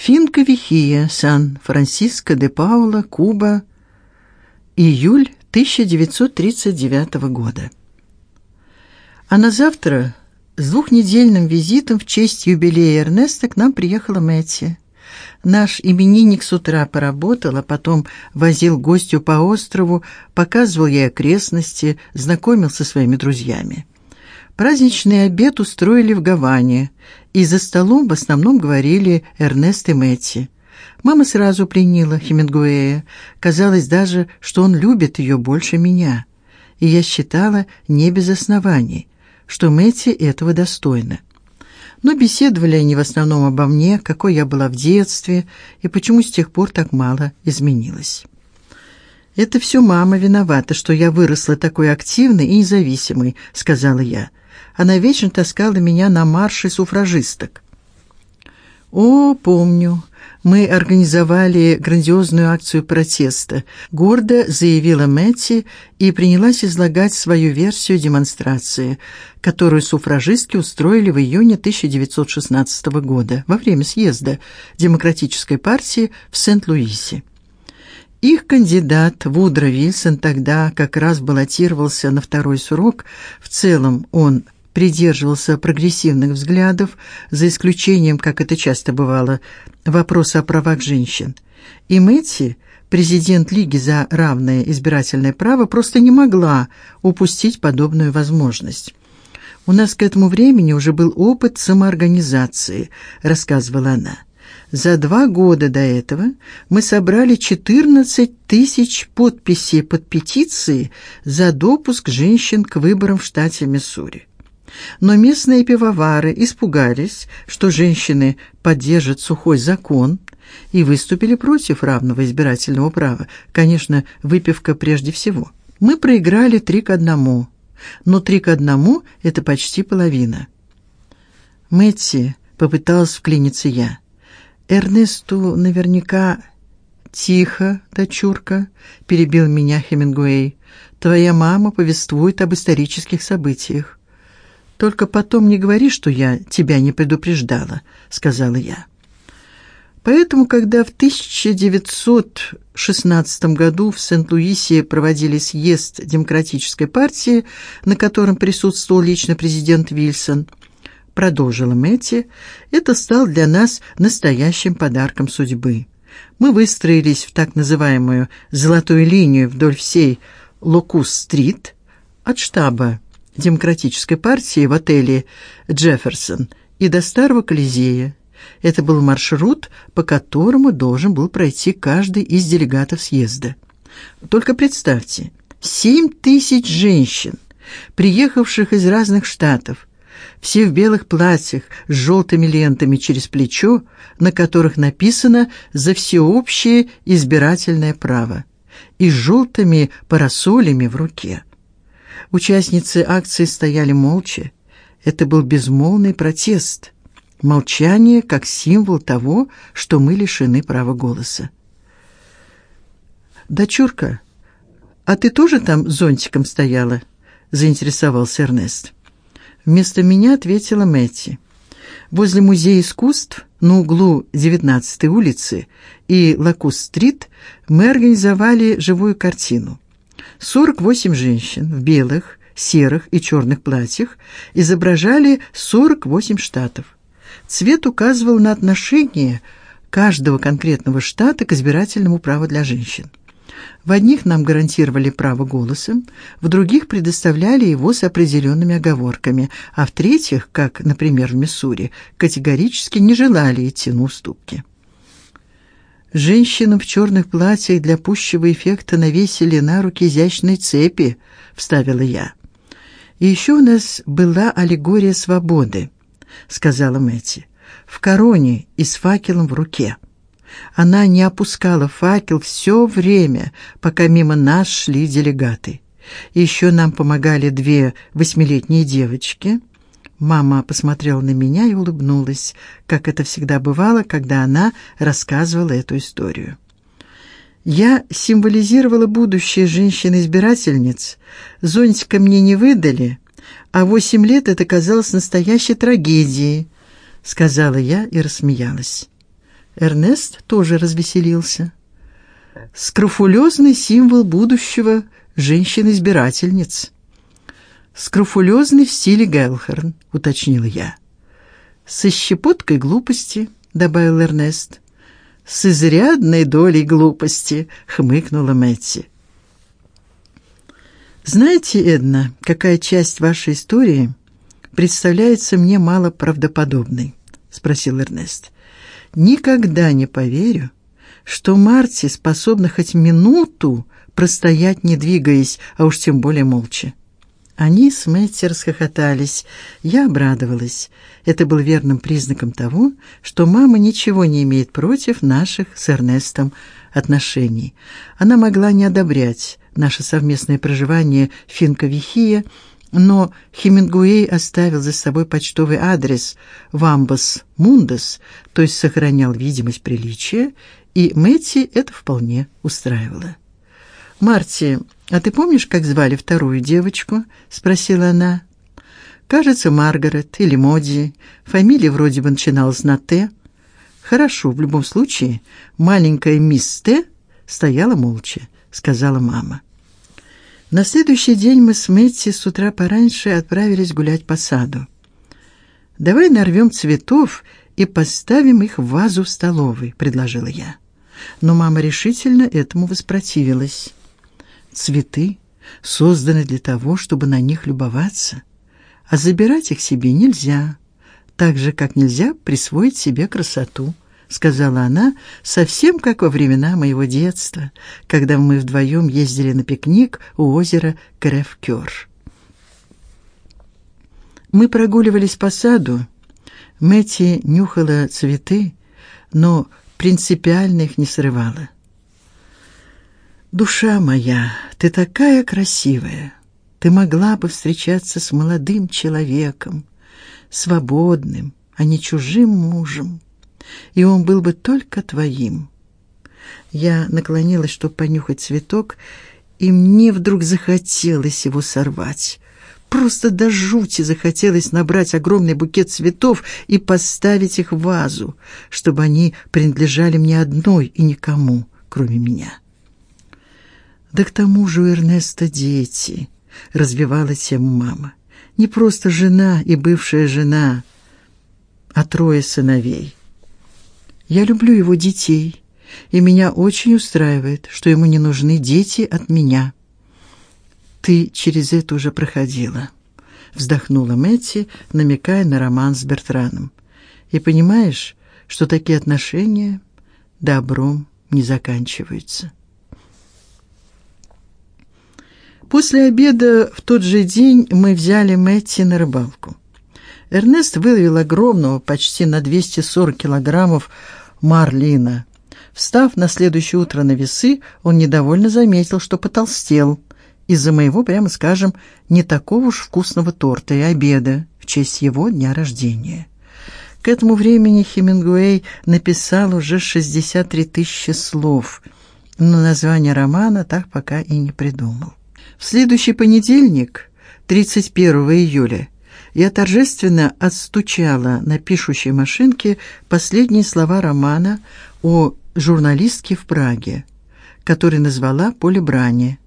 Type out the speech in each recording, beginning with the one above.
Финка Вихия, Сан-Франциско де Паула, Куба, июль 1939 года. А на завтра с двухнедельным визитом в честь юбилея Эрнеста к нам приехала Мэтти. Наш именинник с утра поработал, а потом возил гостю по острову, показывал ей окрестности, знакомил со своими друзьями. Праздничный обед устроили в Гаване, и за столом в основном говорили Эрнест и Мэтти. Мама сразу приняла Хемингуэя. Казалось даже, что он любит ее больше меня. И я считала не без оснований, что Мэтти этого достойна. Но беседовали они в основном обо мне, какой я была в детстве и почему с тех пор так мало изменилась. Это все мама виновата, что я выросла такой активной и независимой, сказала я. Она вечно таскала меня на марши суфражисток. О, помню. Мы организовали грандиозную акцию протеста. Гордо заявила Мэтти и принялась излагать свою версию демонстрации, которую суфражистки устроили в июне 1916 года во время съезда Демократической партии в Сент-Луисе. Их кандидат Вудро Вильсон тогда как раз баллотировался на второй срок. В целом он придерживался прогрессивных взглядов, за исключением, как это часто бывало, вопроса о правах женщин. И Мэтти, президент Лиги за равное избирательное право, просто не могла упустить подобную возможность. У нас к этому времени уже был опыт самоорганизации, рассказывала она. За два года до этого мы собрали 14 тысяч подписей под петицией за допуск женщин к выборам в штате Миссури. Но местные пивовары испугались, что женщины поддержат сухой закон и выступили против равного избирательного права. Конечно, выпивка прежде всего. Мы проиграли три к одному, но три к одному – это почти половина. Мэтти попыталась вклиниться я. Эрнесту наверняка тихо, дочурка, перебил меня Хемингуэй. Твоя мама повествует об исторических событиях. Только потом не говори, что я тебя не предупреждала, сказала я. Поэтому, когда в 1916 году в Сент-Луисе проводили съезд Демократической партии, на котором присутствовал лично президент Вильсон, продолжила Мэтти, это стал для нас настоящим подарком судьбы. Мы выстроились в так называемую золотую линию вдоль всей Локус-стрит от штаба Демократической партии в отеле Джефферсон и до Старого Колизея. Это был маршрут, по которому должен был пройти каждый из делегатов съезда. Только представьте, семь тысяч женщин, приехавших из разных штатов, все в белых платьях с желтыми лентами через плечо, на которых написано за всеобщее избирательное право, и с желтыми парасолями в руке. Участницы акции стояли молча. Это был безмолвный протест. Молчание как символ того, что мы лишены права голоса. Дочурка, а ты тоже там зонтиком стояла? заинтересовался Эрнест. Вместо меня ответила Мэтти. Возле музея искусств на углу 19-й улицы и Лакус-стрит мы организовали живую картину. 48 женщин в белых, серых и черных платьях изображали 48 штатов. Цвет указывал на отношение каждого конкретного штата к избирательному праву для женщин. В одних нам гарантировали право голоса, в других предоставляли его с определенными оговорками, а в третьих, как, например, в Миссури, категорически не желали идти на уступки. Женщинам в черных платьях для пущего эффекта навесили на руки изящные цепи, вставила я. И еще у нас была аллегория свободы, сказала Мэти, в короне и с факелом в руке. Она не опускала факел все время, пока мимо нас шли делегаты. Еще нам помогали две восьмилетние девочки, Мама посмотрела на меня и улыбнулась, как это всегда бывало, когда она рассказывала эту историю. Я символизировала будущее женщин-избирательниц. Зонтика мне не выдали, а восемь лет это казалось настоящей трагедией, сказала я и рассмеялась. Эрнест тоже развеселился. Скрофулезный символ будущего женщин-избирательниц. Скрофулезный в стиле Гелхерн, уточнила я. Со щепоткой глупости, добавил Эрнест. С изрядной долей глупости, хмыкнула Мэтти. Знаете, Эдна, какая часть вашей истории представляется мне мало правдоподобной, спросил Эрнест. Никогда не поверю, что Марти способна хоть минуту простоять, не двигаясь, а уж тем более молча. Они с Мэтти расхохотались. Я обрадовалась. Это был верным признаком того, что мама ничего не имеет против наших с Эрнестом отношений. Она могла не одобрять наше совместное проживание в Финковихие, но Хемингуэй оставил за собой почтовый адрес в Амбас Мундас, то есть сохранял видимость приличия, и Мэтти это вполне устраивало. Марти, а ты помнишь, как звали вторую девочку? спросила она. Кажется, Маргарет или Моди. Фамилия вроде бы начиналась на Т. Хорошо, в любом случае, маленькая мисс Т стояла молча, сказала мама. На следующий день мы с Мэтти с утра пораньше отправились гулять по саду. Давай нарвем цветов и поставим их в вазу в столовой, предложила я. Но мама решительно этому воспротивилась. Цветы созданы для того, чтобы на них любоваться, а забирать их себе нельзя, так же как нельзя присвоить себе красоту сказала она, совсем как во времена моего детства, когда мы вдвоем ездили на пикник у озера Кревкёр. Мы прогуливались по саду. Мэти нюхала цветы, но принципиально их не срывала. Душа моя, ты такая красивая. Ты могла бы встречаться с молодым человеком, свободным, а не чужим мужем и он был бы только твоим. Я наклонилась, чтобы понюхать цветок, и мне вдруг захотелось его сорвать. Просто до жути захотелось набрать огромный букет цветов и поставить их в вазу, чтобы они принадлежали мне одной и никому, кроме меня. Да к тому же у Эрнеста дети, развивала тему мама. Не просто жена и бывшая жена, а трое сыновей. Я люблю его детей, и меня очень устраивает, что ему не нужны дети от меня. Ты через это уже проходила, вздохнула Мэтти, намекая на роман с Бертраном. И понимаешь, что такие отношения добром не заканчиваются. После обеда в тот же день мы взяли Мэтти на рыбалку. Эрнест выловил огромного, почти на 240 килограммов марлина. Встав на следующее утро на весы, он недовольно заметил, что потолстел из-за моего, прямо скажем, не такого уж вкусного торта и обеда в честь его дня рождения. К этому времени Хемингуэй написал уже 63 тысячи слов, но название романа так пока и не придумал. В следующий понедельник, 31 июля, я торжественно отстучала на пишущей машинке последние слова романа о журналистке в Праге, который назвала Поле брани.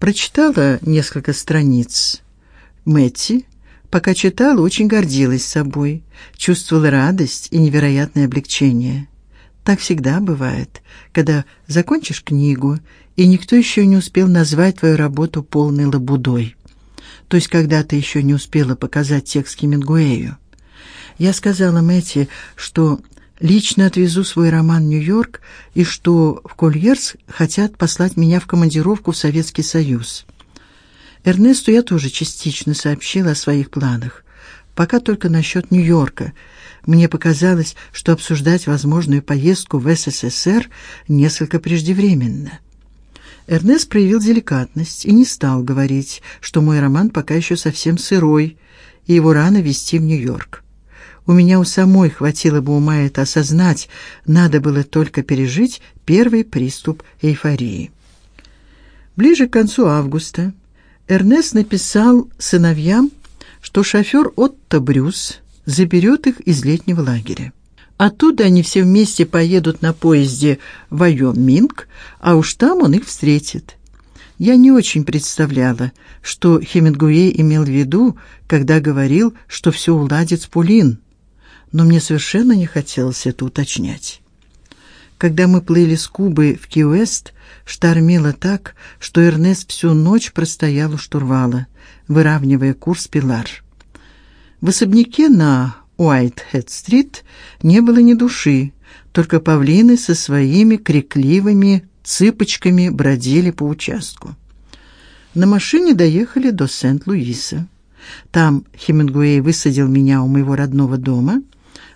Прочитала несколько страниц. Мэтти, пока читала, очень гордилась собой, чувствовала радость и невероятное облегчение. Так всегда бывает, когда закончишь книгу, и никто еще не успел назвать твою работу полной лабудой то есть когда ты еще не успела показать текст Хемингуэю. Я сказала Мэти, что лично отвезу свой роман в Нью-Йорк и что в Кольерс хотят послать меня в командировку в Советский Союз. Эрнесту я тоже частично сообщила о своих планах, пока только насчет Нью-Йорка. Мне показалось, что обсуждать возможную поездку в СССР несколько преждевременно. Эрнест проявил деликатность и не стал говорить, что мой роман пока еще совсем сырой, и его рано везти в Нью-Йорк. У меня у самой хватило бы ума это осознать, надо было только пережить первый приступ эйфории. Ближе к концу августа Эрнест написал сыновьям, что шофер Отто Брюс заберет их из летнего лагеря. Оттуда они все вместе поедут на поезде в Вайоминг, а уж там он их встретит. Я не очень представляла, что Хемингуэй имел в виду, когда говорил, что все уладит с Полин. Но мне совершенно не хотелось это уточнять. Когда мы плыли с Кубы в Ки-Уэст, штормило так, что Эрнест всю ночь простоял у штурвала, выравнивая курс Пилар. В особняке на Уайтхед-стрит не было ни души, только павлины со своими крикливыми цыпочками бродили по участку. На машине доехали до Сент-Луиса. Там Хемингуэй высадил меня у моего родного дома,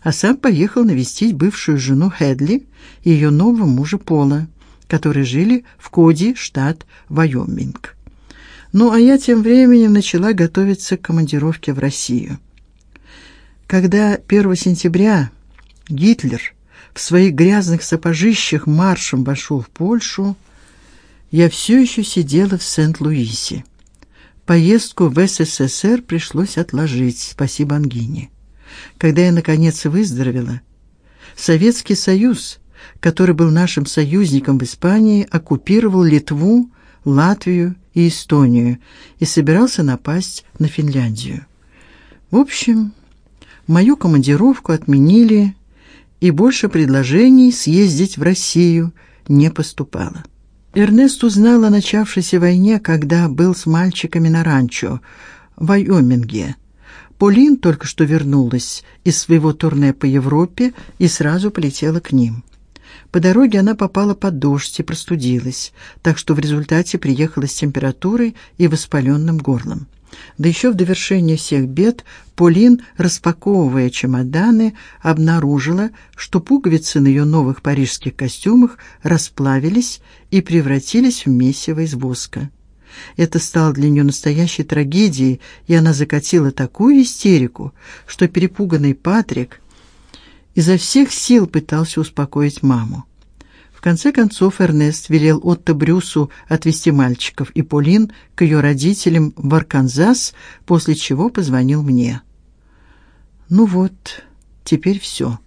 а сам поехал навестить бывшую жену Хедли и ее нового мужа Пола, которые жили в Коди, штат Вайоминг. Ну, а я тем временем начала готовиться к командировке в Россию. Когда 1 сентября Гитлер в своих грязных сапожищах маршем вошел в Польшу, я все еще сидела в Сент-Луисе. Поездку в СССР пришлось отложить, спасибо ангине. Когда я наконец выздоровела, Советский Союз, который был нашим союзником в Испании, оккупировал Литву, Латвию и Эстонию и собирался напасть на Финляндию. В общем, мою командировку отменили и больше предложений съездить в Россию не поступало. Эрнест узнал о начавшейся войне, когда был с мальчиками на ранчо в Вайоминге. Полин только что вернулась из своего турне по Европе и сразу полетела к ним. По дороге она попала под дождь и простудилась, так что в результате приехала с температурой и воспаленным горлом. Да еще в довершение всех бед Полин, распаковывая чемоданы, обнаружила, что пуговицы на ее новых парижских костюмах расплавились и превратились в месиво из воска. Это стало для нее настоящей трагедией, и она закатила такую истерику, что перепуганный Патрик изо всех сил пытался успокоить маму. В конце концов Эрнест велел Отто Брюсу отвезти мальчиков и Полин к ее родителям в Арканзас, после чего позвонил мне. Ну вот, теперь все.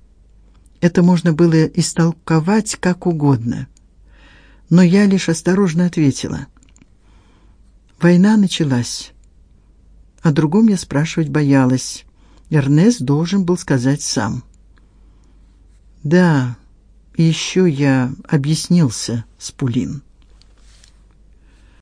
Это можно было истолковать как угодно. Но я лишь осторожно ответила: Война началась. О другом я спрашивать боялась. Эрнест должен был сказать сам. Да, еще я объяснился с Пулин.